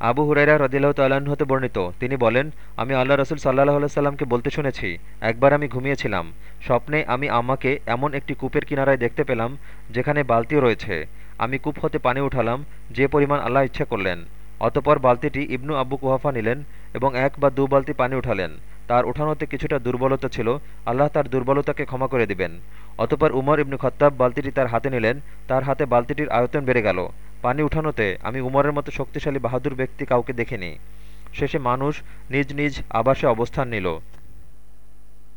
আবু হুরাইরা রদিল্লাহ তাল্লাহ্ন হতে বর্ণিত। তিনি বলেন, আমি আল্লাহ রসুল সাল্লাহ সাল্লামকে বলতে শুনেছি, একবার আমি ঘুমিয়েছিলাম। স্বপ্নে আমি আমাকে এমন একটি কূপের কিনারায় দেখতে পেলাম, যেখানে বালতিও রয়েছে। আমি কূপ হতে পানি উঠালাম, যে পরিমাণ আল্লাহ ইচ্ছা করলেন। অতপর বালতিটি ইবনু আব্বু কুহাফা নিলেন এবং এক বা দু বালতি পানি উঠালেন। তার উঠানোতে কিছুটা দুর্বলতা ছিল, আল্লাহ তার দুর্বলতাকে ক্ষমা করে দিবেন। অতপর উমর ইবনু খত্তাব বালতিটি তার হাতে নিলেন, তার হাতে বালতিটির আয়তন বেড়ে গেল। পানি উঠানোতে আমি উমরের মতো শক্তিশালী বাহাদুর ব্যক্তি কাউকে দেখিনি। শেষে মানুষ নিজ নিজ আবাসে অবস্থান নিল।